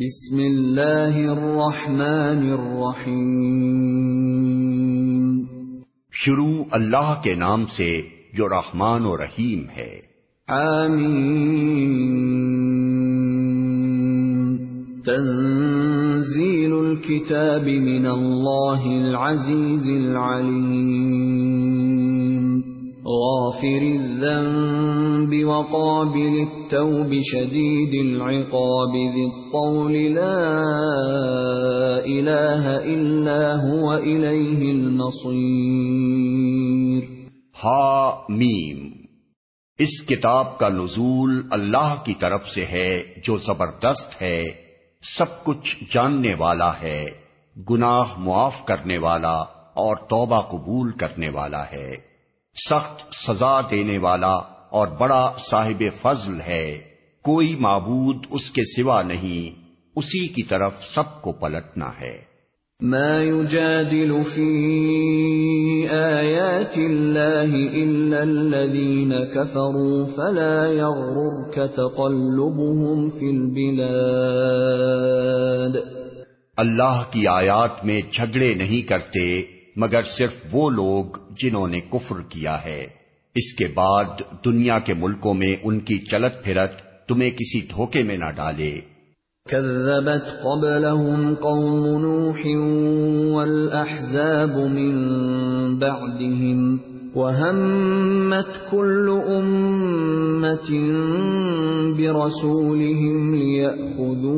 بسم اللہ الرحمن الرحیم۔ شروع اللہ کے نام سے جو رحمان و رحیم ہے۔ آمین۔ تنزیل الكتاب من اللہ العزیز العلیم۔ غافر الذنب وقابل التوب شدید العقاب ذی الطول لا الہ الا هو الیہ النصیر ہا میم، اس کتاب کا نزول اللہ کی طرف سے ہے جو زبردست ہے، سب کچھ جاننے والا ہے، گناہ معاف کرنے والا اور توبہ قبول کرنے والا ہے۔ سخت سزا دینے والا اور بڑا صاحب فضل ہے۔ کوئی معبود اس کے سوا نہیں اسی کی طرف سب کو پلٹنا ہے۔ ما يجادل في آيات الله إلا الذين كفروا فلا يغررك تقلبهم في البلاد۔ اللہ کی آیات میں جھگڑے نہیں کرتے مگر صرف وہ لوگ جنہوں نے کفر کیا ہے۔ اس کے بعد دنیا کے ملکوں میں ان کی چلت پھرت تمہیں کسی دھوکے میں نہ ڈالے۔ كذبت قبلهم قوم نوح والأحزاب من بعدهم وهمت كل أمة برسولهم ليأخذوه.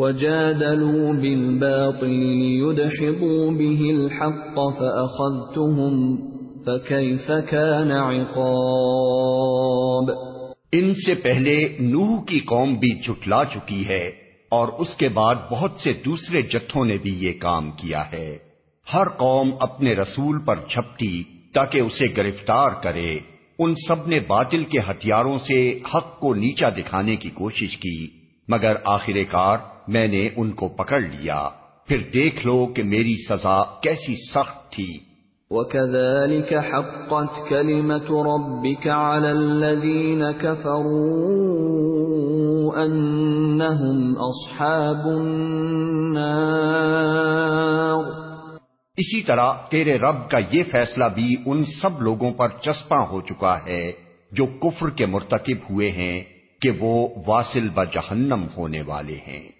وجادلوا بالباطل ليدحضوا به الحق فأخذتهم فكيف كان عقاب؟ ان سے پہلے نوح کی قوم بھی جھٹلا چکی ہے اور اس کے بعد بہت سے دوسرے جتھوں نے بھی یہ کام کیا ہے۔ ہر قوم اپنے رسول پر جھپٹی تاکہ اسے گرفتار کرے۔ ان سب نے باطل کے ہتھیاروں سے حق کو نیچا دکھانے کی کوشش کی، مگر آخر کار میں نے ان کو پکڑ لیا۔ پھر دیکھ لو کہ میری سزا کیسی سخت تھی۔ وكذلك حقت كلمة ربك على الذين كفروا أنهم أصحاب النار۔ اسی طرح تیرے رب کا یہ فیصلہ بھی ان سب لوگوں پر چسپاں ہو چکا ہے جو کفر کے مرتکب ہوئے ہیں کہ وہ واصل ب جہنم ہونے والے ہیں۔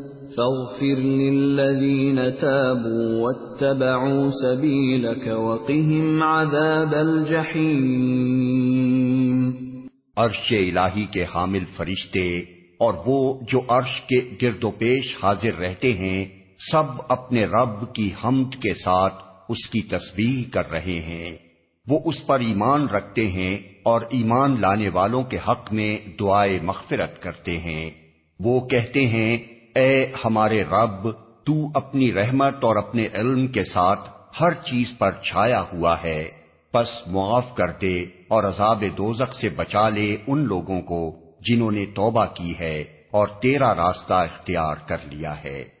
فاغفر للذين تابوا واتبعوا سبيلك وقهم عذاب الجحيم. عرش الہی کے حامل فرشتے اور وہ جو عرش کے گرد و پیش حاضر رہتے ہیں، سب اپنے رب کی حمد کے ساتھ اس کی تسبیح کر رہے ہیں۔ وہ اس پر ایمان رکھتے ہیں اور ایمان لانے والوں کے حق میں دعائے مغفرت کرتے ہیں۔ وہ کہتے ہیں اے ہمارے رب، تو اپنی رحمت اور اپنے علم کے ساتھ ہر چیز پر چھایا ہوا ہے۔ پس معاف کر دے اور عذاب دوزخ سے بچا لے ان لوگوں کو جنہوں نے توبہ کی ہے اور تیرا راستہ اختیار کر لیا ہے۔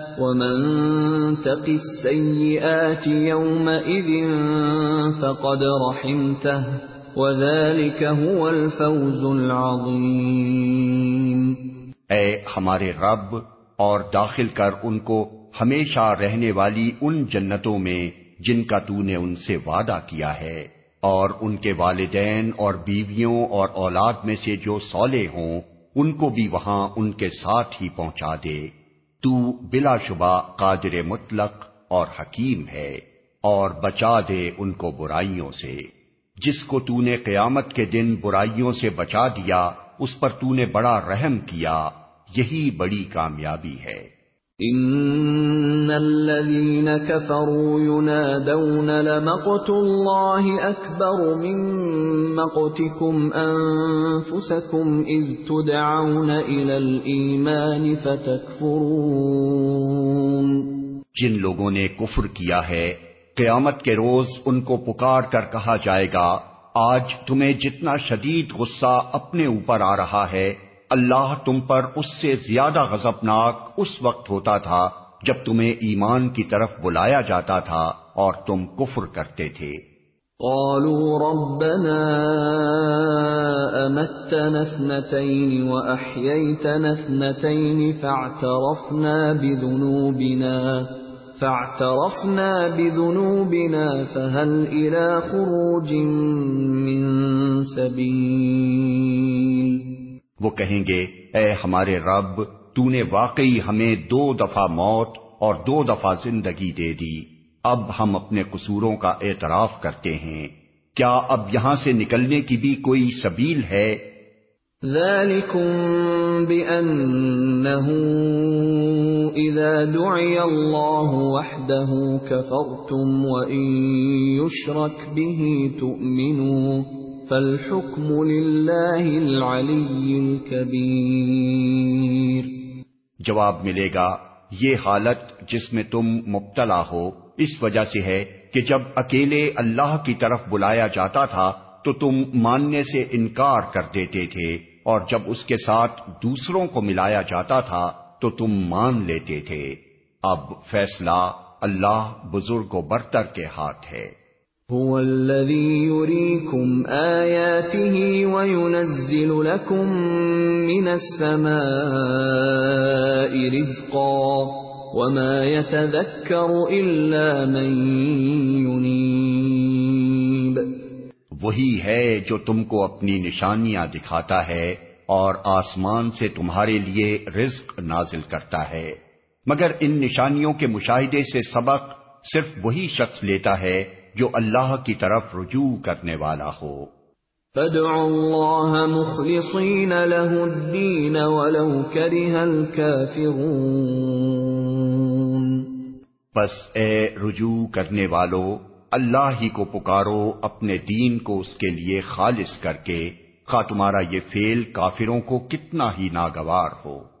ومن تق السيئات يومئذ فقد رحمته وذلك هو الفوز العظيم اے ہمارے رب اور داخل کر ان کو ہمیشہ رہنے والی ان جنتوں میں جن کا تو نے ان سے وعدہ کیا ہے اور ان کے والدین اور بیویوں اور اولاد میں سے جو سولے ہوں، ان کو بھی وہاں ان کے ساتھ ہی پہنچا دے۔ تو بلا شبہ قادر مطلق اور حکیم ہے اور بچا دے ان کو برائیوں سے۔ جس کو تو نے قیامت کے دن برائیوں سے بچا دیا، اس پر تو نے بڑا رحم کیا، یہی بڑی کامیابی ہے۔ ان الذين كفروا ينادون لمقت الله اكبر من مقتكم انفسكم اذ تدعون الى الايمان فتكفرون جن لوگوں نے کفر کیا ہے، قیامت کے روز ان کو پکار کر کہا جائے گا، آج تمہیں جتنا شدید غصہ اپنے اوپر آ رہا ہے اللہ تم پر اس سے زیادہ غضبناک اس وقت ہوتا تھا جب تمہیں ایمان کی طرف بلایا جاتا تھا اور تم کفر کرتے تھے۔ قالوا ربنا امتنا اثنتين واحييتنا اثنتين فاعترفنا بذنوبنا فاعترفنا بذنوبنا فهل الى خروج من سبيل؟ وہ کہیں گے، اے ہمارے رب، تو نے واقعی ہمیں دو دفعہ موت اور دو دفعہ زندگی دے دی۔ اب ہم اپنے قصوروں کا اعتراف کرتے ہیں۔ کیا اب یہاں سے نکلنے کی بھی کوئی سبیل ہے؟ ذلكم بأنه إذا دعي الله وحده كفرتم وإن يشرك به تؤمنوا فالحكم لله العلي الكبير۔ جواب ملے گا، یہ حالت جس میں تم مبتلا ہو، اس وجہ سے ہے کہ جب اکیلے اللہ کی طرف بلایا جاتا تھا، تو تم ماننے سے انکار کر دیتے تھے، اور جب اس کے ساتھ دوسروں کو ملایا جاتا تھا، تو تم مان لیتے تھے۔ اب فیصلہ اللہ بزرگ و برتر کے ہاتھ ہے۔ هو الذي يريكم آياته وينزل لكم من السماء رزقا وما يتذكر إلا من ينيب. وہی ہے جو تم کو اپنی نشانیاں دکھاتا ہے اور آسمان سے تمہارے لیے رزق نازل کرتا ہے۔ مگر ان نشانیوں کے مشاہدے سے سبق صرف وہی شخص لیتا ہے جو اللہ کی طرف رجوع کرنے والا ہو۔ فادعوا اللہ مخلصین له الدین ولو کرہ الكافرون۔ بس اے رجوع کرنے والو اللہ ہی کو پکارو اپنے دین کو اس کے لیے خالص کر کے خواہ تمہارا یہ فیل کافروں کو کتنا ہی ناگوار ہو۔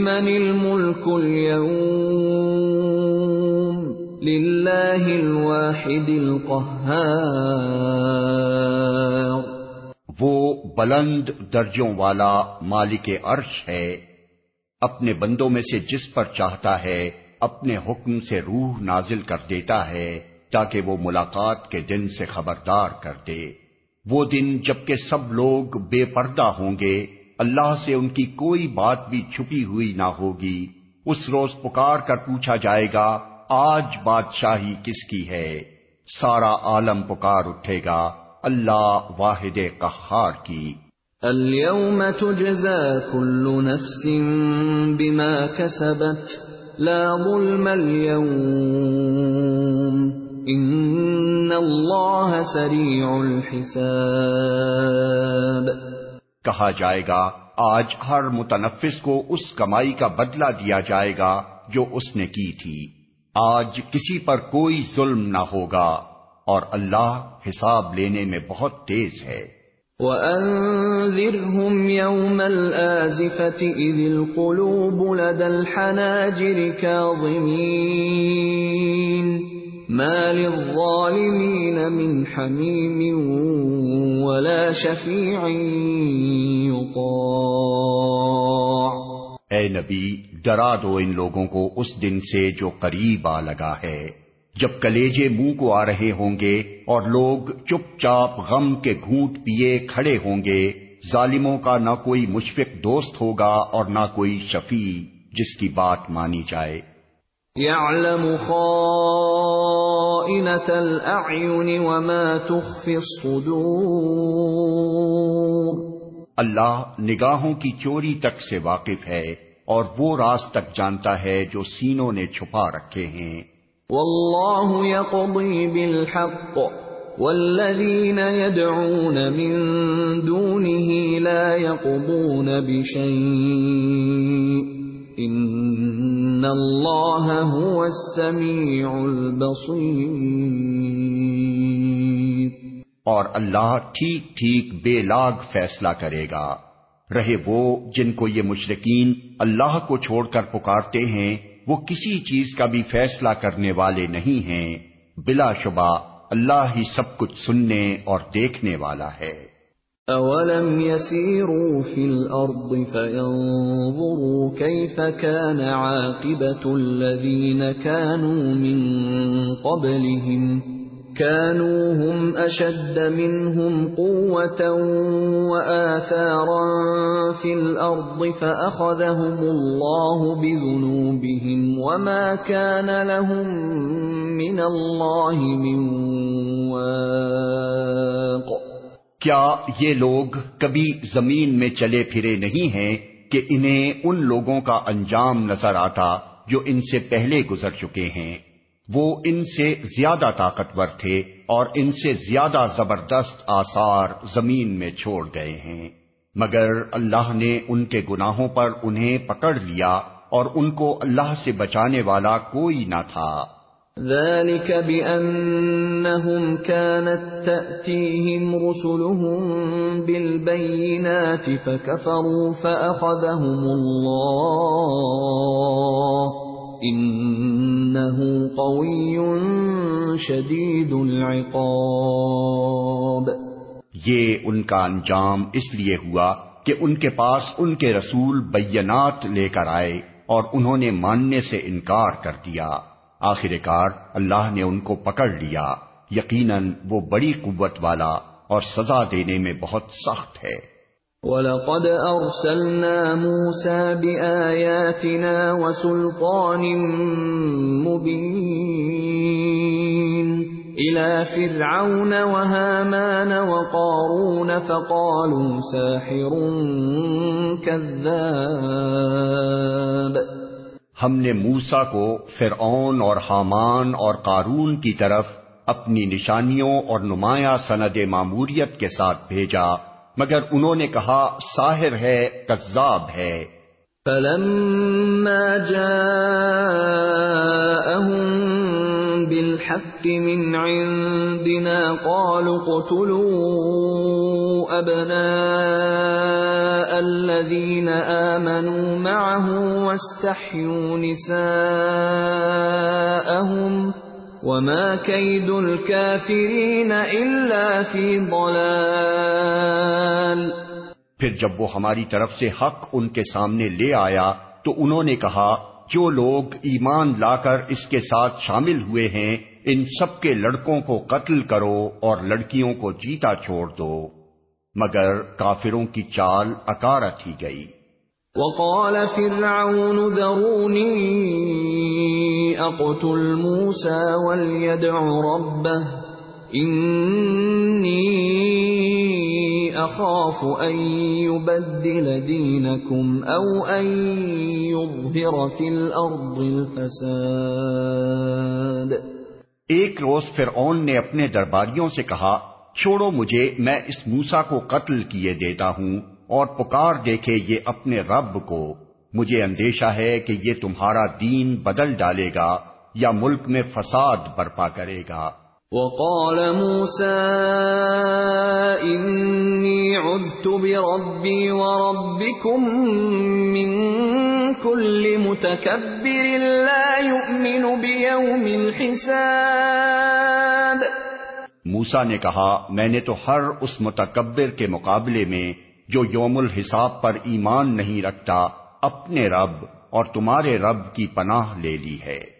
لمن الملك اليوم لله الواحد القهار وہ بلند درجوں والا مالک عرش ہے۔ اپنے بندوں میں سے جس پر چاہتا ہے، اپنے حکم سے روح نازل کر دیتا ہے تاکہ وہ ملاقات کے دن سے خبردار کر دے۔ وہ دن جبکہ سب لوگ بے پردہ ہوں گے اللہ سے ان کی کوئی بات بھی چھپی ہوئی نہ ہوگی۔ اس روز پکار کر پوچھا جائے گا، آج بادشاہی کس کی ہے؟ سارا عالم پکار اٹھے گا، اللہ واحد قہار کی۔ اليوم تجزى كل نفس بما كسبت لا ظلم اليوم۔ ان اللہ سریع الحساب۔ کہا جائے گا، آج ہر متنفس کو اس کمائی کا بدلہ دیا جائے گا جو اس نے کی تھی۔ آج کسی پر کوئی ظلم نہ ہوگا اور اللہ حساب لینے میں بہت تیز ہے۔ وَأَنذِرْهُمْ يَوْمَ الْآزِفَةِ إِذِ الْقُلُوبُ لَدَى الْحَنَاجِرِ كَاظِمِينَ ما للظالمین من حمیم ولا شفیع یطاع اے نبی، ڈرا دو ان لوگوں کو اس دن سے جو قریب آ لگا ہے۔ جب کلیجے منہ کو آ رہے ہوں گے اور لوگ چپ چاپ غم کے گھونٹ پیے کھڑے ہوں گے، ظالموں کا نہ کوئی مشفق دوست ہوگا اور نہ کوئی شفیع جس کی بات مانی جائے۔ يعلم وما تخفي الصدور۔ اللہ نگاہوں کی چوری تک سے واقف ہے اور وہ راز تک جانتا ہے جو سینوں نے چھپا رکھے ہیں۔ واللہ يقضي بالحق والذین يدعون من دونه لا يقضون بشيء ان اللہ هو السمیع البصیر اور اللہ ٹھیک ٹھیک بے لاگ فیصلہ کرے گا۔ رہے وہ جن کو یہ مشرقین اللہ کو چھوڑ کر پکارتے ہیں، وہ کسی چیز کا بھی فیصلہ کرنے والے نہیں ہیں۔ بلا شبہ اللہ ہی سب کچھ سننے اور دیکھنے والا ہے۔ اولم يسيروا في الارض فينظروا كيف كان عاقبه الذين كانوا من قبلهم كانوا هم اشد منهم قوه واثارا في الارض فاخذهم الله بذنوبهم وما كان لهم من الله من واق کیا یہ لوگ کبھی زمین میں چلے پھرے نہیں ہیں کہ انہیں ان لوگوں کا انجام نظر آتا جو ان سے پہلے گزر چکے ہیں؟ وہ ان سے زیادہ طاقتور تھے اور ان سے زیادہ زبردست آثار زمین میں چھوڑ گئے ہیں۔ مگر اللہ نے ان کے گناہوں پر انہیں پکڑ لیا اور ان کو اللہ سے بچانے والا کوئی نہ تھا۔ ذلك بأنهم كانت تأتيهم رسلهم بالبينات فكفروا فأخذهم الله قوی شدید العقاب یہ ان کا انجام اس لیے ہوا کہ ان کے پاس ان کے رسول بینات لے کر آئے اور انہوں نے ماننے سے انکار کر دیا۔ آخر کار اللہ نے ان کو پکڑ لیا۔ یقیناً وہ بڑی قوت والا اور سزا دینے میں بہت سخت ہے۔ وَلَقَدْ أَرْسَلْنَا مُوسَى بِآيَاتِنَا وَسُلْطَانٍ مُبِينٍ إِلَى فِرْعَوْنَ وَهَامَانَ وَقَارُونَ فَقَالُوا سَاحِرٌ كَذَّابٌ ہم نے موسا کو فرعون اور حامان اور قارون کی طرف اپنی نشانیوں اور نمایاں سند معموریت کے ساتھ بھیجا، مگر انہوں نے کہا، ساحر ہے، کذاب ہے۔ فلما جاءهم بالحق من عندنا قالوا قتلوا ابناء الذين آمنوا معه واستحيوا نساءهم وما كيد الكافرين الا في ضلال پھر جب وہ ہماری طرف سے حق ان کے سامنے لے آیا تو انہوں نے کہا، جو لوگ ایمان لا کر اس کے ساتھ شامل ہوئے ہیں، ان سب کے لڑکوں کو قتل کرو اور لڑکیوں کو جیتا چھوڑ دو۔ مگر کافروں کی چال اکارت ہی گئی۔ وقال فرعون ذروني اقتل موسى وليدع ربه اني اخاف ان يبدل دينكم او ان يظهر في الارض الفساد۔ ایک روز فرعون نے اپنے درباریوں سے کہا چھوڑو مجھے، میں اس موسا کو قتل کیے دیتا ہوں اور پکار دیکھے یہ اپنے رب کو۔ مجھے اندیشہ ہے کہ یہ تمہارا دین بدل ڈالے گا یا ملک میں فساد برپا کرے گا۔ وقال موسى إني عذت بربي وربكم من كل متكبر لا يؤمن بيوم الحساب. موسا نے کہا، میں نے تو ہر اس متکبر کے مقابلے میں جو یوم الحساب پر ایمان نہیں رکھتا، اپنے رب اور تمہارے رب کی پناہ لے لی ہے۔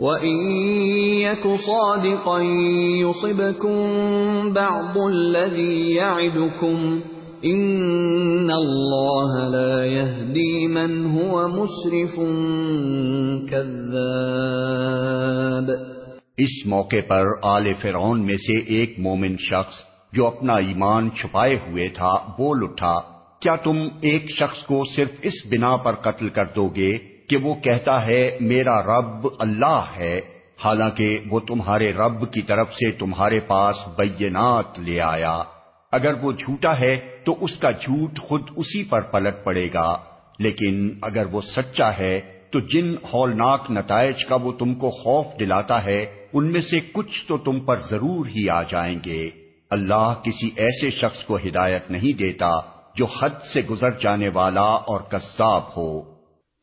وَإِن يَكُ صَادِقًا يُصِبْكُم بَعْضُ الَّذِي يَعِدُكُمْ اس موقع پر آل فرعون میں سے ایک مومن شخص جو اپنا ایمان چھپائے ہوئے تھا بول اٹھا کیا تم ایک شخص کو صرف اس بنا پر قتل کر دو گے کہ وہ کہتا ہے، میرا رب اللہ ہے. حالانکہ وہ تمہارے رب کی طرف سے تمہارے پاس بینات لے آیا۔ اگر وہ جھوٹا ہے تو اس کا جھوٹ خود اسی پر پلٹ پڑے گا۔ لیکن اگر وہ سچا ہے تو جن ہولناک نتائج کا وہ تم کو خوف دلاتا ہے، ان میں سے کچھ تو تم پر ضرور ہی آ جائیں گے۔ اللہ کسی ایسے شخص کو ہدایت نہیں دیتا جو حد سے گزر جانے والا اور کذاب ہو۔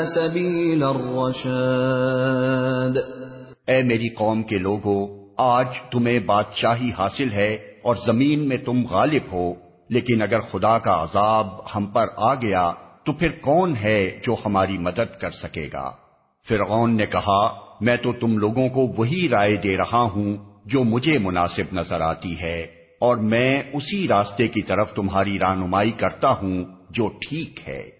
إلا سبيل الرشاد۔ اے میری قوم کے لوگوں آج تمہیں بادشاہی حاصل ہے اور زمین میں تم غالب ہو، لیکن اگر خدا کا عذاب ہم پر آ گیا، تو پھر کون ہے جو ہماری مدد کر سکے گا؟ فرعون نے کہا، میں تو تم لوگوں کو وہی رائے دے رہا ہوں جو مجھے مناسب نظر آتی ہے، اور میں اسی راستے کی طرف تمہاری رہنمائی کرتا ہوں جو ٹھیک ہے۔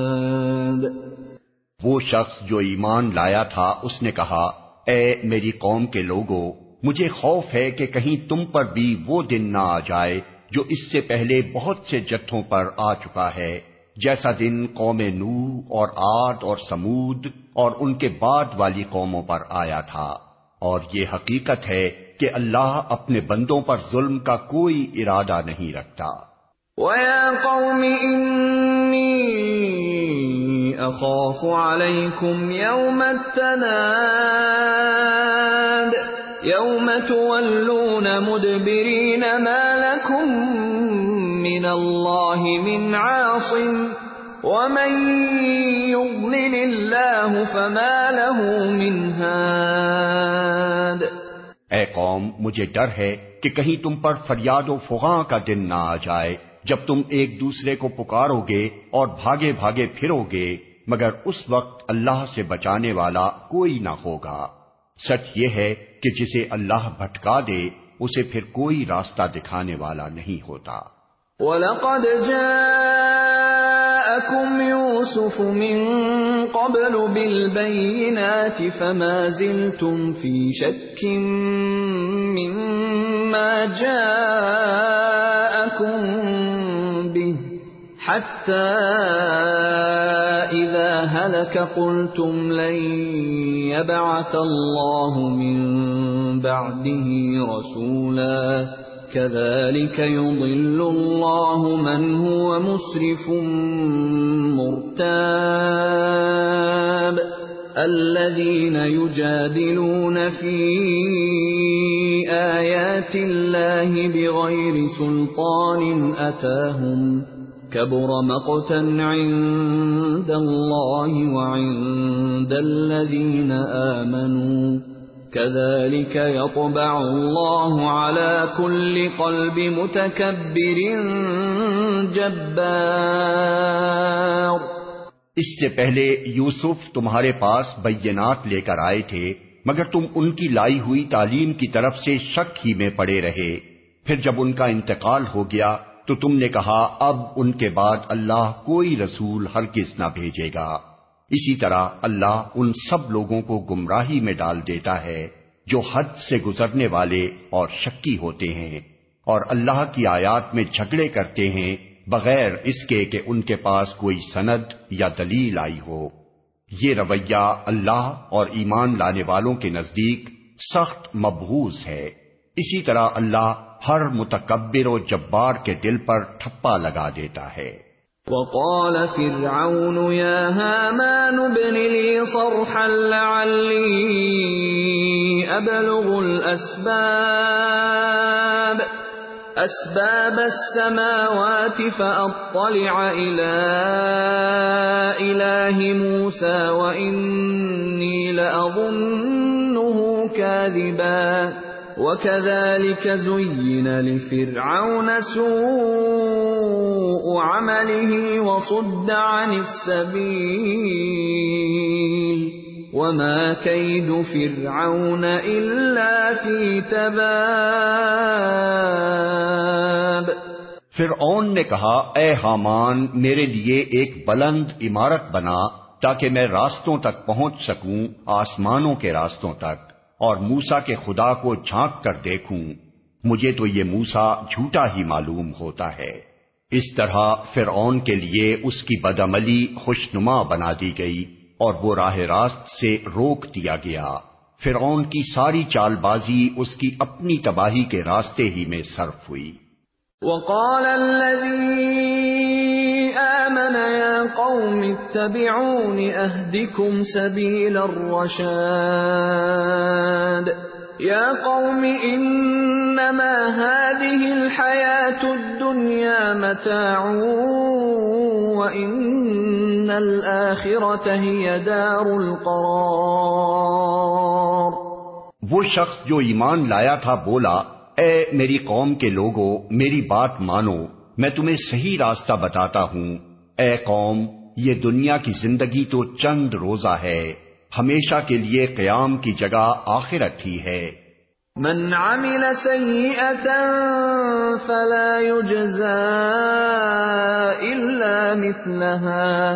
وہ شخص جو ایمان لایا تھا، اس نے کہا، اے میری قوم کے لوگوں مجھے خوف ہے کہ کہیں تم پر بھی وہ دن نہ آ جائے جو اس سے پہلے بہت سے جتھوں پر آ چکا ہے۔ جیسا دن قوم نو اور آد اور سمود اور ان کے بعد والی قوموں پر آیا تھا۔ اور یہ حقیقت ہے کہ اللہ اپنے بندوں پر ظلم کا کوئی ارادہ نہیں رکھتا۔ وَيَا قَوْمِ اخاف عليكم يوم التناد يوم تولون مدبرين ما لكم من الله من عاصم ومن يضلل الله فما له من هاد اے قوم، مجھے ڈر ہے کہ کہیں تم پر فریاد و فغاں کا دن نہ آ جائے۔ جب تم ایک دوسرے کو پکارو گے اور بھاگے بھاگے پھرو گے مگر اس وقت اللہ سے بچانے والا کوئی نہ ہوگا۔ سچ یہ ہے کہ جسے اللہ بھٹکا دے، اسے پھر کوئی راستہ دکھانے والا نہیں ہوتا۔ وَلَقَدْ جَاءَكُمْ يُوسُفُ مِن قَبْلُ بِالْبَيِّنَاتِ فَمَا زِلْتُمْ فِي شَكٍّ مِّمَّا جَاءَكُمْ بِهِ حَتَّى إِذَا هَلَكَ قُلْتُمْ لَن يَبْعَثَ اللَّهُ مِن بَعْدِهِ رَسُولًا كَذَلِكَ يُضِلُّ اللَّهُ مَنْ هُوَ مُسْرِفٌ مُرْتَابٌ الَّذِينَ يُجَادِلُونَ فِي آيَاتِ اللَّهِ بِغَيْرِ سُلْطَانٍ أَتَاهُمْ كبر مقتا عند الله وعند الذين آمنوا. كذلك يطبع الله على كل قلب متكبر جبار. اس سے پہلے یوسف تمہارے پاس بینات لے کر آئے تھے، مگر تم ان کی لائی ہوئی تعلیم کی طرف سے شک ہی میں پڑے رہے۔ پھر جب ان کا انتقال ہو گیا تو تم نے کہا، اب ان کے بعد اللہ کوئی رسول ہر کس نہ بھیجے گا۔ اسی طرح اللہ ان سب لوگوں کو گمراہی میں ڈال دیتا ہے جو حد سے گزرنے والے اور شکی ہوتے ہیں۔ اور اللہ کی آیات میں جھگڑے کرتے ہیں، بغیر اس کے کہ ان کے پاس کوئی سند یا دلیل آئی ہو۔ یہ رویہ اللہ اور ایمان لانے والوں کے نزدیک سخت مبہوز ہے۔ اسی طرح اللہ ہر متکبر و جبار کے دل پر ٹھپا لگا دیتا ہے۔ وقال فرعون يا هامان ابن لي صرحا لعلي أبلغ الأسباب، أسباب السماوات فأطلع إلى إله موسى وإني لأظنه كاذبا۔ وكذلك زين لفرعون سوء عمله وصد عن السبيل وما كيد فرعون إلا في تباب فرعون نے کہا، اے حامان، میرے لیے ایک بلند عمارت بنا تاکہ میں راستوں تک پہنچ سکوں، آسمانوں کے راستوں تک. اور موسا کے خدا کو جھانک کر دیکھوں، مجھے تو یہ موسا جھوٹا ہی معلوم ہوتا ہے۔ اس طرح فرعون کے لیے اس کی بدعملی خوشنما بنا دی گئی اور وہ راہ راست سے روک دیا گیا۔ فرعون کی ساری چال بازی اس کی اپنی تباہی کے راستے ہی میں صرف ہوئی۔ وقال آمن يا قوم اتبعون أهدكم سبيل الرشاد يا قوم إنما هذه الحياة الدنيا متاع وإن الآخرة هي دار القرار وہ شخص جو ایمان لایا تھا بولا، اے میری قوم کے لوگوں میری بات مانو۔ میں تمہیں صحیح راستہ بتاتا ہوں۔ اے قوم، یہ دنیا کی زندگی تو چند روزہ ہے۔ ہمیشہ کے لیے قیام کی جگہ آخرت ہی ہے۔ من عمل فلا يجزا الا مثلها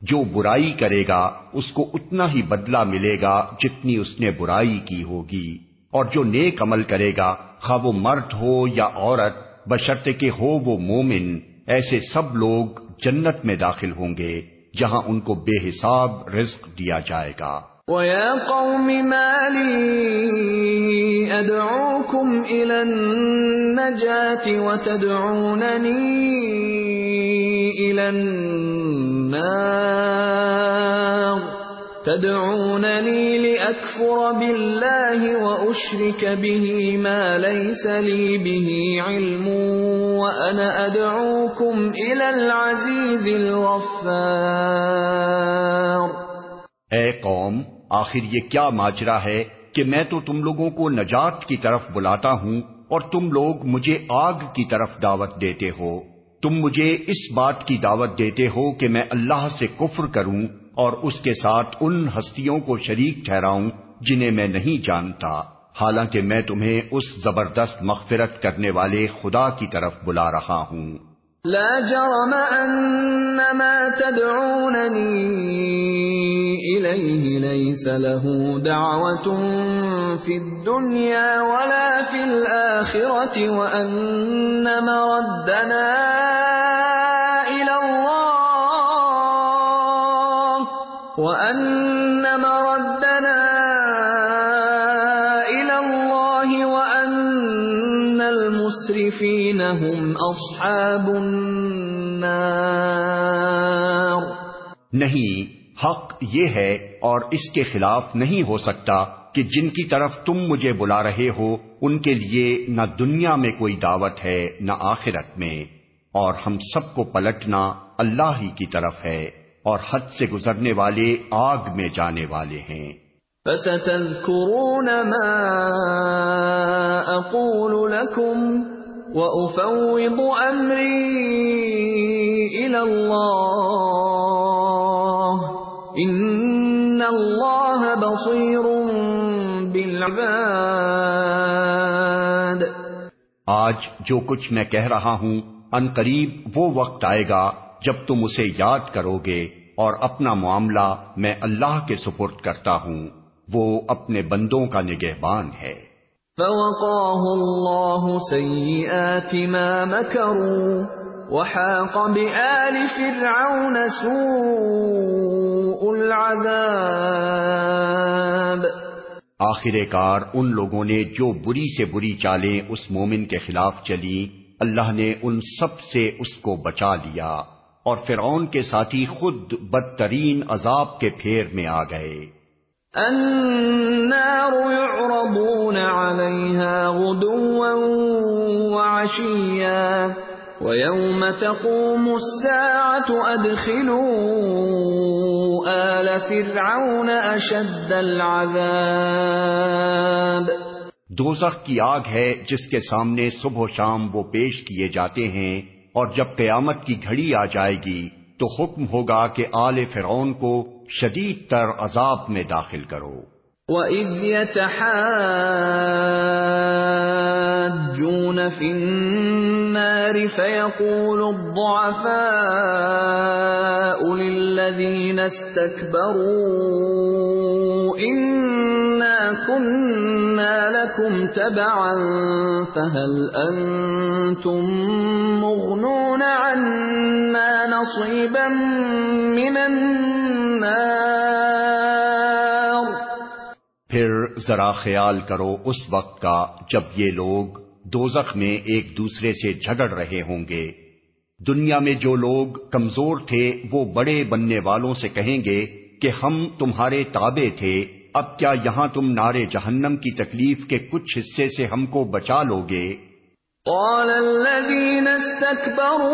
جو برائی کرے گا، اس کو اتنا ہی بدلہ ملے گا جتنی اس نے برائی کی ہوگی۔ اور جو نیک عمل کرے گا، خواہ وہ مرد ہو یا عورت بشرط کے ہو وہ مومن، ایسے سب لوگ جنت میں داخل ہوں گے، جہاں ان کو بے حساب رزق دیا جائے گا۔ وَيَا قَوْمِ مَا لِي أَدْعُوكُمْ إِلَى النَّجَاةِ وَتَدْعُونَنِي إِلَى النَّارِ تَدْعُونَنِي لِأَكْفُرَ بِاللَّهِ وَأُشْرِكَ بِهِ مَا لَيْسَ لِي بِهِ عِلْمٌ وَأَنَا أَدْعُوكُمْ إِلَى الْعَزِيزِ الْغَفَّارِ اے قوم آخر یہ کیا ماجرا ہے کہ میں تو تم لوگوں کو نجات کی طرف بلاتا ہوں اور تم لوگ مجھے آگ کی طرف دعوت دیتے ہو۔ تم مجھے اس بات کی دعوت دیتے ہو کہ میں اللہ سے کفر کروں اور اس کے ساتھ ان ہستیوں کو شریک ٹھہراؤں جنہیں میں نہیں جانتا۔ حالانکہ میں تمہیں اس زبردست مغفرت کرنے والے خدا کی طرف بلا رہا ہوں۔ لا جرم انما تدعونني اليه ليس له دعوه في الدنيا ولا في الاخره وان مردنا هم أصحاب النار نہیں حق یہ ہے اور اس کے خلاف نہیں ہو سکتا کہ جن کی طرف تم مجھے بلا رہے ہو ان کے لیے نہ دنیا میں کوئی دعوت ہے نہ آخرت میں۔ اور ہم سب کو پلٹنا اللہ ہی کی طرف ہے اور حد سے گزرنے والے آگ میں جانے والے ہیں۔ فستذكرون ما أقول لكم وأفوض أمري إلى الله إن الله بصير بالعباد آج جو کچھ میں کہہ رہا ہوں، ان قریب وہ وقت آئے گا جب تم اسے یاد کرو گے اور اپنا معاملہ میں اللہ کے سپرد کرتا ہوں۔ وہ اپنے بندوں کا نگہبان ہے۔ فوقاه الله سيئات ما مكروا وحاق بآل فرعون سوء العذاب آخر کار ان لوگوں نے جو بری سے بری چالیں اس مومن کے خلاف چلی، اللہ نے ان سب سے اس کو بچا لیا اور فرعون کے ساتھی خود بدترین عذاب کے پھیر میں آ گئے۔ النار يعرضون عليها غدوا وعشيا ويوم تقوم الساعة أدخلوا آل فرعون أشد العذاب. دوزخ کی آگ ہے جس کے سامنے صبح و شام وہ پیش کیے جاتے ہیں اور جب قیامت کی گھڑی آ جائے گی تو حکم ہوگا کہ آل فرعون کو شدید تر عذاب میں داخل کرو۔ وَإِذْ يَتَحَاجُّونَ فِي النَّارِ فَيَقُولُ الضُّعَفَاءُ لِلَّذِينَ اسْتَكْبَرُوا إِنَّا كُنَّا لَكُمْ تَبَعًا فَهَلْ أَنْتُمْ مُغْنُونَ عَنَّا نَصِيبًا مِنَ النَّارِ پھر ذرا خیال کرو اس وقت کا جب یہ لوگ دوزخ میں ایک دوسرے سے جھگڑ رہے ہوں گے۔ دنیا میں جو لوگ کمزور تھے وہ بڑے بننے والوں سے کہیں گے کہ ہم تمہارے تابع تھے اب کیا یہاں تم نارے جہنم کی تکلیف کے کچھ حصے سے ہم کو بچا لو گے؟ قال الذين استكبروا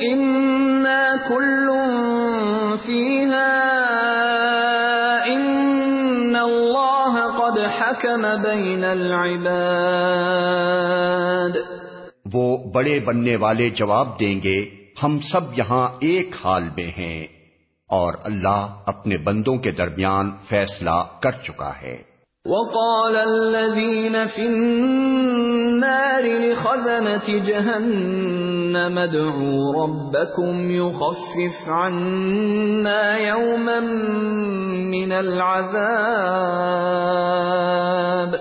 إنا كل فيها إن الله قد حكم بين العباد وہ بڑے بننے والے جواب دیں گے، ہم سب یہاں ایک حال میں ہیں اور اللہ اپنے بندوں کے درمیان فیصلہ کر چکا ہے۔ وقال الذين في النار لخزنة جهنم ادعوا ربكم يخفف عنا يوما من العذاب.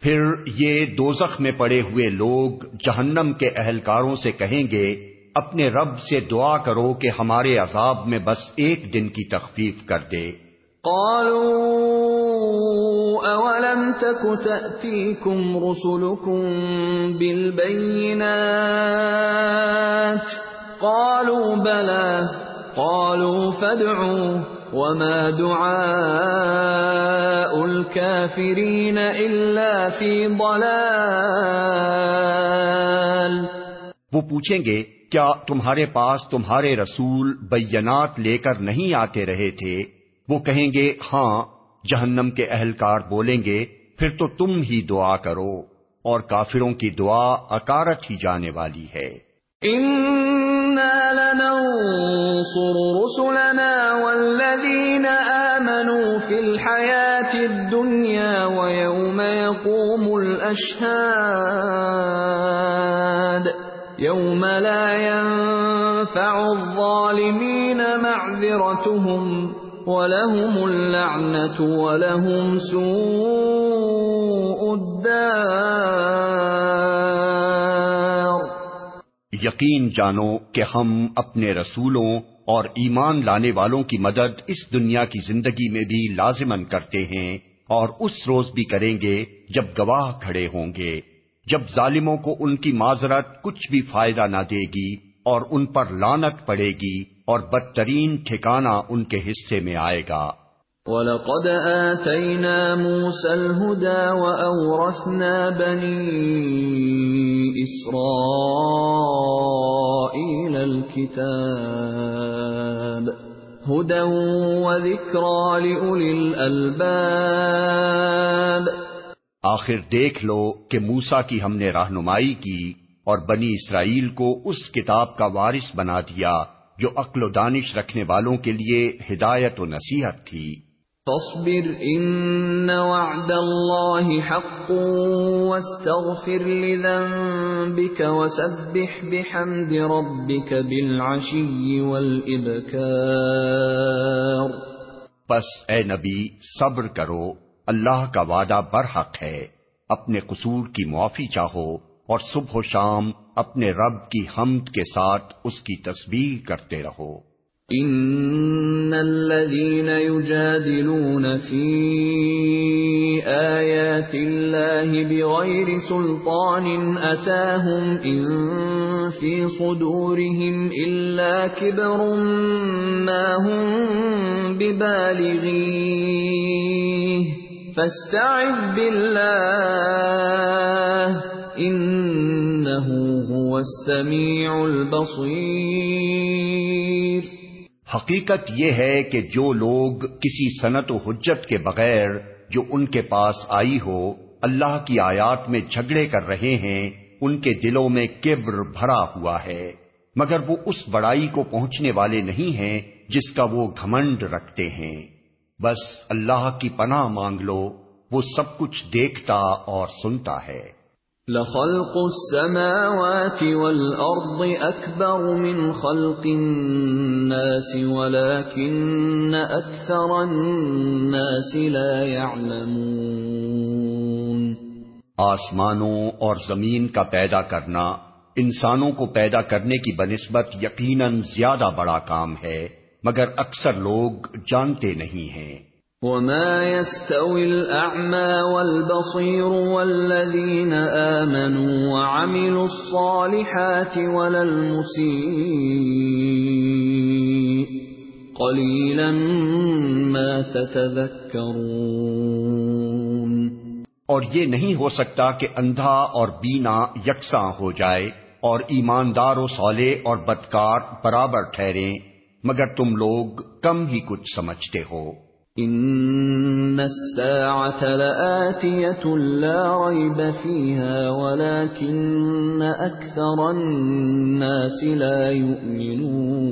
پھر یہ دوزخ میں پڑے ہوئے لوگ جہنم کے اہلکاروں سے کہیں گے اپنے رب سے دعا کرو کہ ہمارے عذاب میں بس ایک دن کی تخفیف کر دے۔ قالوا أولم تك تأتيكم رسلكم بالبينات قالوا بلى قالوا فادعوا وما دعاء الكافرين إلا في ضلال وہ پوچھیں گے، کیا تمہارے پاس تمہارے رسول بینات لے کر نہیں آتے رہے تھے؟ وہ کہیں گے ہاں جہنم کے اہلکار بولیں گے، پھر تو تم ہی دعا کرو، اور کافروں کی دعا اکارت ہی جانے والی ہے۔ إنا لننصر رسلنا والذين آمنوا في الحياة الدنيا ويوم يقوم الأشهاد يوم لا ينفع الظالمين معذرتهم ولهم اللعنة ولهم سوء الدار یقین جانو کہ ہم اپنے رسولوں اور ایمان لانے والوں کی مدد اس دنیا کی زندگی میں بھی لازمن کرتے ہیں اور اس روز بھی کریں گے جب گواہ کھڑے ہوں گے۔ جب ظالموں کو ان کی معذرت کچھ بھی فائدہ نہ دے گی اور ان پر لانت پڑے گی اور بدترین ٹھکانہ ان کے حصے میں آئے گا۔ وَلَقَدْ آتَيْنَا مُوسَى الْهُدَى وَأَوْرَثْنَا بَنِي إِسْرَائِيلَ الْكِتَابَ هُدًى وَذِكْرَى لِأُولِي الْأَلْبَابِ آخر دیکھ لو کہ موسا کی ہم نے رہنمائی کی اور بنی اسرائیل کو اس کتاب کا وارث بنا دیا۔ جو عقل و دانش رکھنے والوں کے لیے ہدایت و نصیحت تھی۔ تصبر ان وعد اللہ حق واستغفر لذنبك وسبح بحمد ربك بالعشی والابکار۔ پس اے نبی صبر کرو اللہ کا وعدہ برحق ہے اپنے قصور کی معافی چاہو۔ اور صبح و شام اپنے رب کی حمد کے ساتھ اس کی تسبیح کرتے رہو۔ ان الذين يجادلون في ايات الله بغير سلطان اتاهم ان في صدورهم الا كبر ما هم ببالغيه. فاستعذ بالله هو السميع البصير. حقیقت یہ ہے کہ جو لوگ کسی صنعت و حجت کے بغیر جو ان کے پاس آئی ہو، اللہ کی آیات میں جھگڑے کر رہے ہیں، ان کے دلوں میں کبر بھرا ہوا ہے۔ مگر وہ اس بڑائی کو پہنچنے والے نہیں ہیں، جس کا وہ گھمنڈ رکھتے ہیں۔ بس اللہ کی پناہ مانگ لو وہ سب کچھ دیکھتا اور سنتا ہے۔ لخلق السماوات والأرض أكبر من خلق الناس ولكن أكثر الناس لا يعلمون۔ آسمانوں اور زمین کا پیدا کرنا انسانوں کو پیدا کرنے کی بنسبت یقیناً زیادہ بڑا کام ہے۔ مگر اکثر لوگ جانتے نہیں ہیں۔ وما يستوي الأعمى والبصير والذين آمنوا وعملوا الصالحات ولا المسيء قليلا ما تتذكرون۔ اور یہ نہیں ہو سکتا کہ اندھا اور بینا یکساں ہو جائے اور ایماندار و صالح اور بدکار برابر ٹھہریں۔ مگر تم لوگ کم ہی کچھ سمجھتے ہو۔ ان الساعة لآتية لا ريب فيها ولكن اكثر الناس لا يؤمنون۔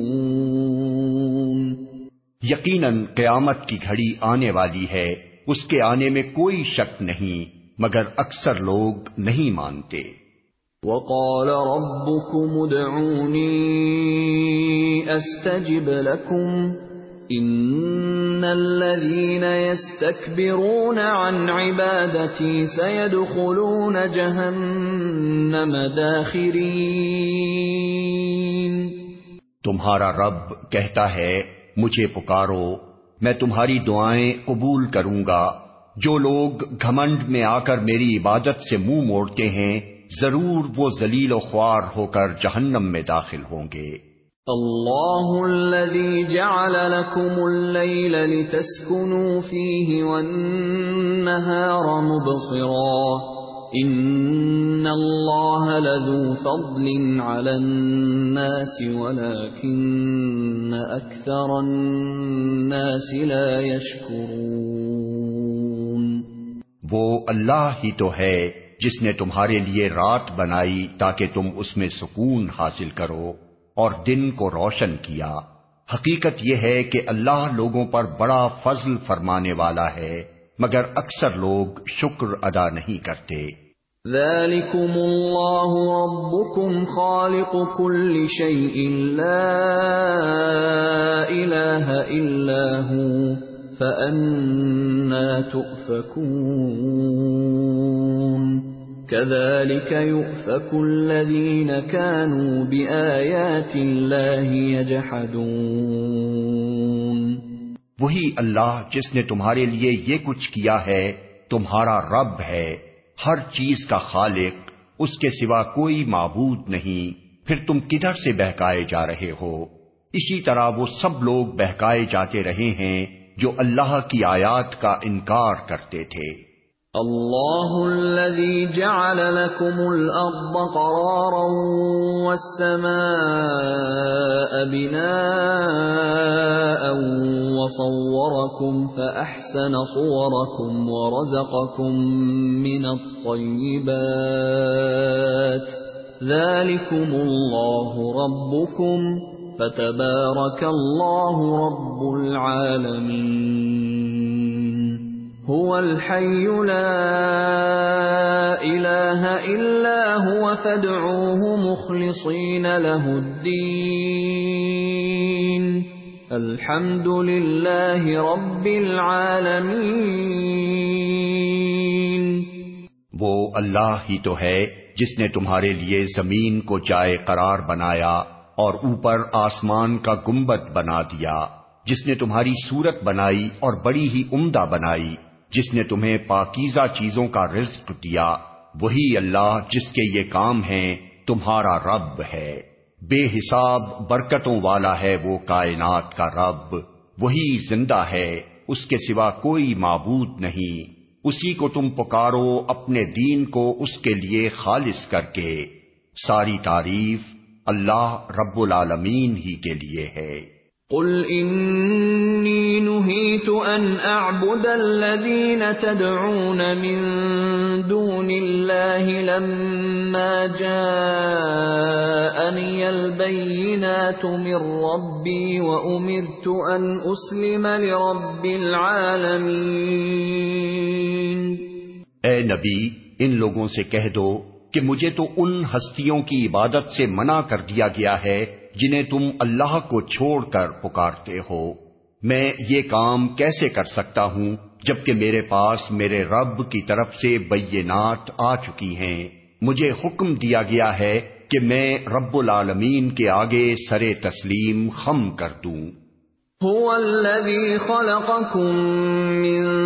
یقیناً قیامت کی گھڑی آنے والی ہے اس کے آنے میں کوئی شک نہیں مگر اکثر لوگ نہیں مانتے۔ وقال ربكم ادعوني استجب لكم ان الذين يستكبرون عن عبادتي سيدخلون جهنم داخرين. تمہارا رب کہتا ہے، مجھے پکارو، میں تمہاری دعائیں قبول کروں گا۔ جو لوگ گھمنڈ میں آ کر میری عبادت سے منہ مو موڑتے ہیں ضرور وہ ذلیل و خوار ہو کر جہنم میں داخل ہوں گے۔ الله الذي جعل لكم الليل لتسكنوا فيه والنهار مبصرا۔ ان الله لذو فضل على الناس ولكن اكثر الناس لا يشكرون وہ اللہ ہی تو ہے۔ جس نے تمہارے لیے رات بنائی تاکہ تم اس میں سکون حاصل کرو اور دن کو روشن کیا۔ حقیقت یہ ہے کہ اللہ لوگوں پر بڑا فضل فرمانے والا ہے، مگر اکثر لوگ شکر ادا نہیں کرتے۔ ذلكم الله ربكم خالق كل شيء لا إله إلا هو فأنا تؤفكون۔ كذلك يؤفك الذين كانوا بآيات الله يجحدون. وہی اللہ جس نے تمہارے لیے یہ کچھ کیا ہے، تمہارا رب ہے۔ ہر چیز کا خالق، اس کے سوا کوئی معبود نہیں۔ پھر تم کدھر سے بہکائے جا رہے ہو؟ اسی طرح وہ سب لوگ بہکائے جاتے رہے ہیں جو اللہ کی آیات کا انکار کرتے تھے۔ اللہ الذي جعل لكم الارض قرارا والسماء بناء وصوركم فاحسن صوركم ورزقكم من الطيبات ذلكم الله ربكم فتبارك الله رب العالمين هو الحي لا إله إلا هو فادعوه مخلصين له الدين. الحمد لله رب العالمين. وہ اللہ ہی تو ہے جس نے تمہارے لیے زمین کو جائے قرار بنایا اور اوپر آسمان کا گنبد بنا دیا، جس نے تمہاری صورت بنائی اور بڑی ہی عمدہ بنائی۔ جس نے تمہیں پاکیزہ چیزوں کا رزق دیا، وہی اللہ جس کے یہ کام ہیں تمہارا رب ہے۔ بے حساب برکتوں والا ہے وہ کائنات کا رب، وہی زندہ ہے، اس کے سوا کوئی معبود نہیں۔ اسی کو تم پکارو اپنے دین کو اس کے لیے خالص کر کے۔ ساری تعریف اللہ رب العالمین ہی کے لیے ہے۔ قل انی نہیت ان اعبد الذین تدعون من دون اللہ لما جاءنی البینات من ربی وامرت ان اسلم لرب العالمین اے نبی، ان لوگوں سے کہہ دو کہ مجھے تو ان ہستیوں کی عبادت سے منع کر دیا گیا ہے جنہیں تم اللہ کو چھوڑ کر پکارتے ہو۔ میں یہ کام کیسے کر سکتا ہوں جبکہ میرے پاس میرے رب کی طرف سے بینات آ چکی ہیں؟ مجھے حکم دیا گیا ہے کہ میں رب العالمین کے آگے سرے تسلیم خم کر دوں۔ هو الذي خلقكم من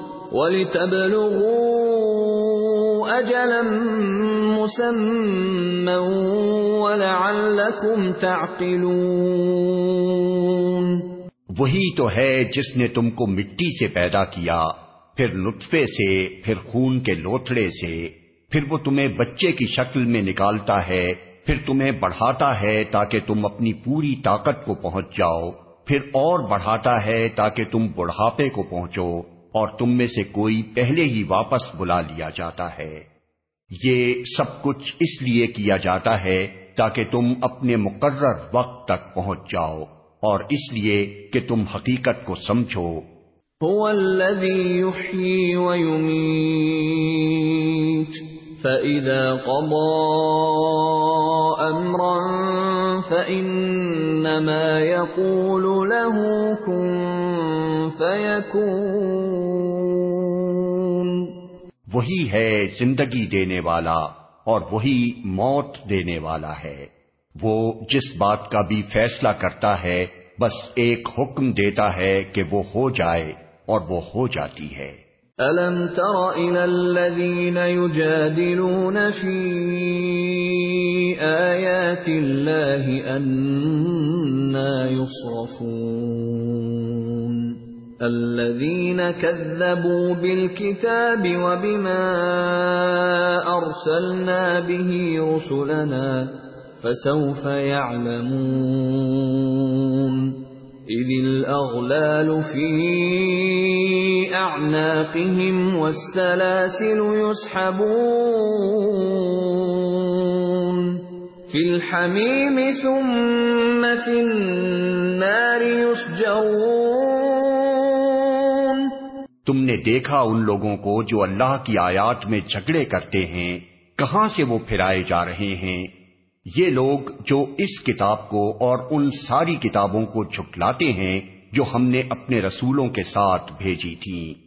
ولتبلغوا أجلا مسمى ولعلكم تعقلون وہی تو ہے جس نے تم کو مٹی سے پیدا کیا، پھر نطفے سے، پھر خون کے لوتھڑے سے، پھر وہ تمہیں بچے کی شکل میں نکالتا ہے، پھر تمہیں بڑھاتا ہے تاکہ تم اپنی پوری طاقت کو پہنچ جاؤ، پھر اور بڑھاتا ہے تاکہ تم بڑھاپے کو پہنچو۔ اور تم میں سے کوئی پہلے ہی واپس بلا لیا جاتا ہے۔ یہ سب کچھ اس لیے کیا جاتا ہے تاکہ تم اپنے مقرر وقت تک پہنچ جاؤ اور اس لیے کہ تم حقیقت کو سمجھو۔ فَإِذَا قَضَى أَمْرًا فَإِنَّمَا يَقُولُ لَهُ كُن فَيَكُونُ وہی ہے زندگی دینے والا اور وہی موت دینے والا ہے۔ وہ جس بات کا بھی فیصلہ کرتا ہے، بس ایک حکم دیتا ہے کہ وہ ہو جائے اور وہ ہو جاتی ہے۔ أَلَمْ تَرَ إِلَى الَّذِينَ يُجَادِلُونَ فِي آيَاتِ اللَّهِ أَنَّا يُصْرَفُونَ الَّذِينَ كَذَّبُوا بِالْكِتَابِ وَبِمَا أَرْسَلْنَا بِهِ رُسُلَنَا فَسَوْفَ يَعْلَمُونَ إِذِ الْأَغْلَالُ فِي أَعْنَاقِهِمْ وَالسَّلَاسِلُ يُسْحَبُونَ فِي الْحَمِيمِ ثُمَّ فِي النَّارِ يُسْجَرُونَ تم نے دیکھا ان لوگوں کو جو اللہ کی آیات میں جھگڑے کرتے ہیں، کہاں سے وہ پھرائے جا رہے ہیں؟ یہ لوگ جو اس کتاب کو اور ان ساری کتابوں کو جھٹلاتے ہیں، جو ہم نے اپنے رسولوں کے ساتھ بھیجی تھیں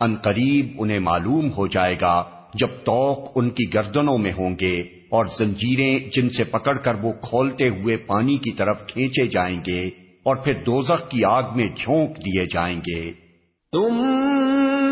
ان قریب انہیں معلوم ہو جائے گا جب توق ان کی گردنوں میں ہوں گے اور زنجیریں جن سے پکڑ کر وہ کھولتے ہوئے پانی کی طرف کھینچے جائیں گے اور پھر دوزخ کی آگ میں جھونک دیے جائیں گے۔ تم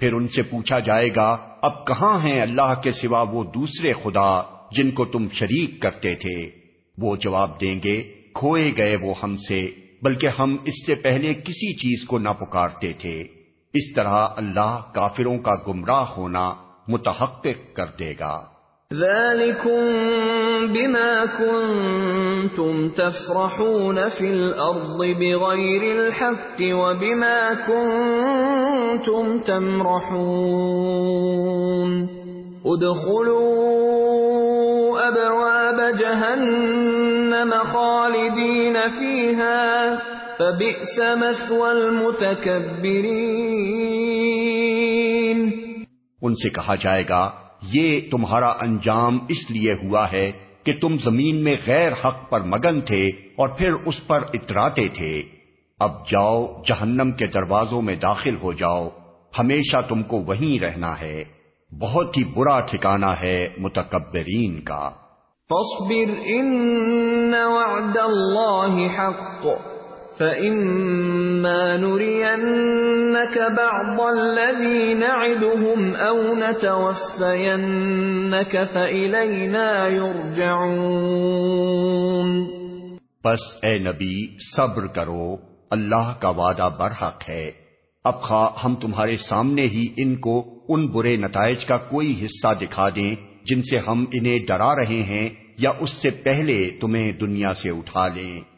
پھر ان سے پوچھا جائے گا، اب کہاں ہیں اللہ کے سوا وہ دوسرے خدا جن کو تم شریک کرتے تھے؟ وہ جواب دیں گے، کھوئے گئے وہ ہم سے، بلکہ ہم اس سے پہلے کسی چیز کو نہ پکارتے تھے۔ اس طرح اللہ کافروں کا گمراہ ہونا متحقق کر دے گا۔ ذلكم بما كنتم تفرحون في الأرض بغير الحق وبما كنتم تمرحون ادخلوا أبواب جهنم خالدين فيها فبئس مثوى المتكبرين ان سے کہا جائے گا، یہ تمہارا انجام اس لیے ہوا ہے کہ تم زمین میں غیر حق پر مگن تھے اور پھر اس پر اتراتے تھے۔ اب جاؤ، جہنم کے دروازوں میں داخل ہو جاؤ۔ ہمیشہ تم کو وہیں رہنا ہے۔ بہت ہی برا ٹھکانہ ہے متکبرین کا۔ تصبر ان وعد حق۔ فَإِمَّا نُرِيَنَّكَ بَعْضَ الَّذِي نَعِدُهُمْ أَوْ نَتَوَفَّيَنَّكَ فَإِلَيْنَا يُرْجَعُونَ بس اے نبی، صبر کرو، اللہ کا وعدہ برحق ہے۔ اب خواہ ہم تمہارے سامنے ہی ان کو ان برے نتائج کا کوئی حصہ دکھا دیں جن سے ہم انہیں ڈرا رہے ہیں یا اس سے پہلے تمہیں دنیا سے اٹھا لیں۔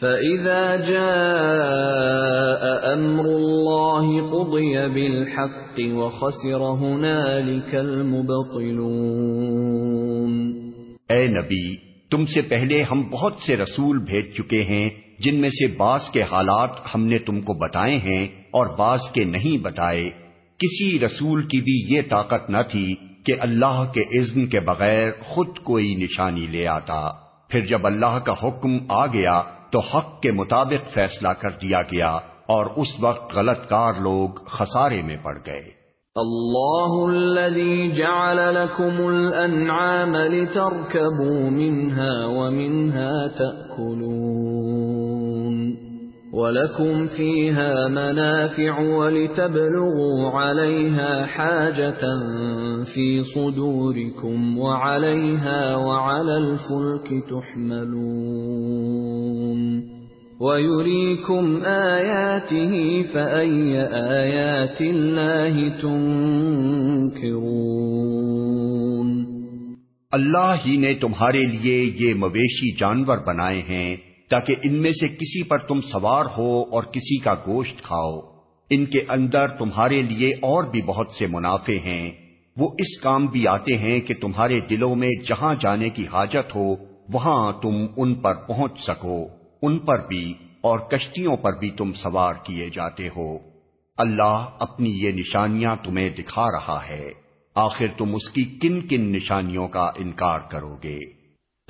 فَإِذَا جَاءَ أَمْرُ اللَّهِ قُضِيَ بِالْحَقِّ وَخَسِرَ هُنَالِكَ الْمُبْطِلُونَ اے نبی، تم سے پہلے ہم بہت سے رسول بھیج چکے ہیں، جن میں سے بعض کے حالات ہم نے تم کو بتائے ہیں اور بعض کے نہیں بتائے۔ کسی رسول کی بھی یہ طاقت نہ تھی کہ اللہ کے اذن کے بغیر خود کوئی نشانی لے آتا۔ پھر جب اللہ کا حکم آ گیا تو حق کے مطابق فیصلہ کر دیا گیا اور اس وقت غلط کار لوگ خسارے میں پڑ گئے۔ اللہ الذي جعل لكم الانعام لتركبوا منها ومنها تأكلون ولكم فيها منافع ولتبلغوا عليها حاجة في صدوركم وعليها وعلى الفلك تحملون ويريكم آياته فأي آيات الله تنكرون اللہ ہی نے تمہارے لیے یہ مویشی جانور بنائے ہیں تاکہ ان میں سے کسی پر تم سوار ہو اور کسی کا گوشت کھاؤ۔ ان کے اندر تمہارے لیے اور بھی بہت سے منافع ہیں۔ وہ اس کام بھی آتے ہیں کہ تمہارے دلوں میں جہاں جانے کی حاجت ہو، وہاں تم ان پر پہنچ سکو۔ ان پر بھی اور کشتیوں پر بھی تم سوار کیے جاتے ہو۔ اللہ اپنی یہ نشانیاں تمہیں دکھا رہا ہے۔ آخر تم اس کی کن کن نشانیوں کا انکار کرو گے۔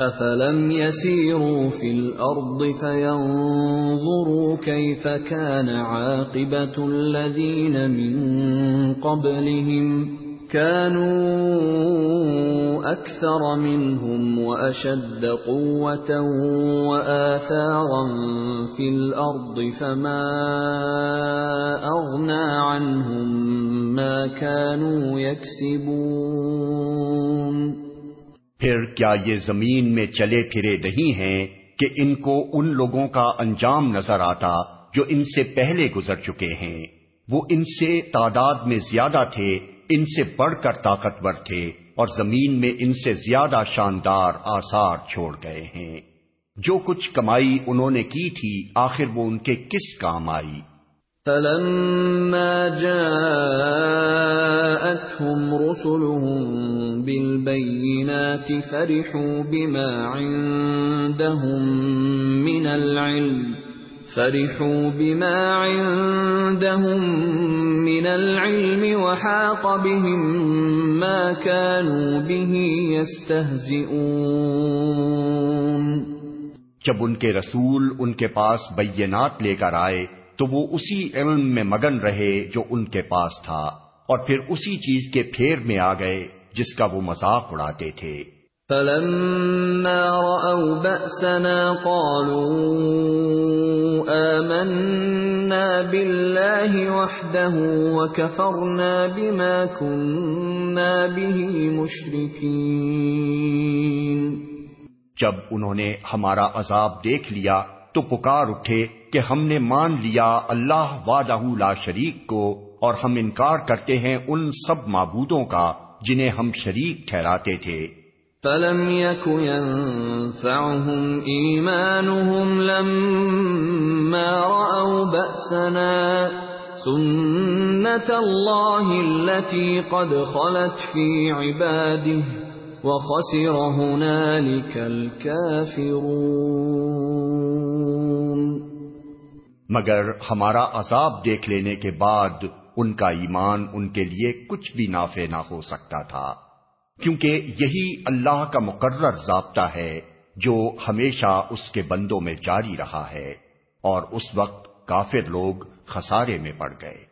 أفلم يسيروا في الأرض فينظروا كيف كان عاقبة الذين من قبلهم كانوا اكثر منهم واشد قوه واثارا في الارض فما اغنى عنهم ما كانوا يكسبون پھر کیا یہ زمین میں چلے پھرے نہیں ہیں کہ ان کو ان لوگوں کا انجام نظر آتا جو ان سے پہلے گزر چکے ہیں؟ وہ ان سے تعداد میں زیادہ تھے، ان سے بڑھ کر طاقتور تھے اور زمین میں ان سے زیادہ شاندار آثار چھوڑ گئے ہیں۔ جو کچھ کمائی انہوں نے کی تھی، آخر وہ ان کے کس کام آئی؟ فلما جاءتهم رسلهم بالبينات فرحوا بما عندهم من العلم، فرحوا بما عندهم من العلم وحاق بهم ما كانوا به يستهزئون۔ جب ان کے رسول ان کے پاس بینات لے کر آئے تو وہ اسی علم میں مگن رہے جو ان کے پاس تھا اور پھر اسی چیز کے پھیر میں آ گئے جس کا وہ مذاق اڑاتے تھے۔ فلما رأوا بأسنا قالوا آمنا بالله وحده وكفرنا بما كنا به مشركين۔ جب انہوں نے ہمارا عذاب دیکھ لیا تو پکار اٹھے کہ ہم نے مان لیا اللہ وعدہ لا شریک کو اور ہم انکار کرتے ہیں ان سب معبودوں کا جنہیں ہم شریک ٹھہراتے تھے۔ فلم يك ينفعهم إيمانهم لما رأوا بأسنا سنة الله التي قد خلت في عباده وخسر هنالك الكافرون۔ مگر ہمارا عذاب دیکھ لینے کے بعد ان کا ایمان ان کے لیے کچھ بھی نافع نہ ہو سکتا تھا، کیونکہ یہی اللہ کا مقرر ضابطہ ہے جو ہمیشہ اس کے بندوں میں جاری رہا ہے اور اس وقت کافر لوگ خسارے میں پڑ گئے۔